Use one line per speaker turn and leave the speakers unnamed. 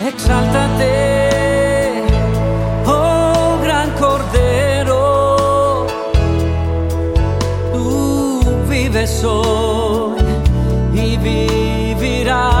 exáltate, oh gran cordero, tú vives hoy y vivirás.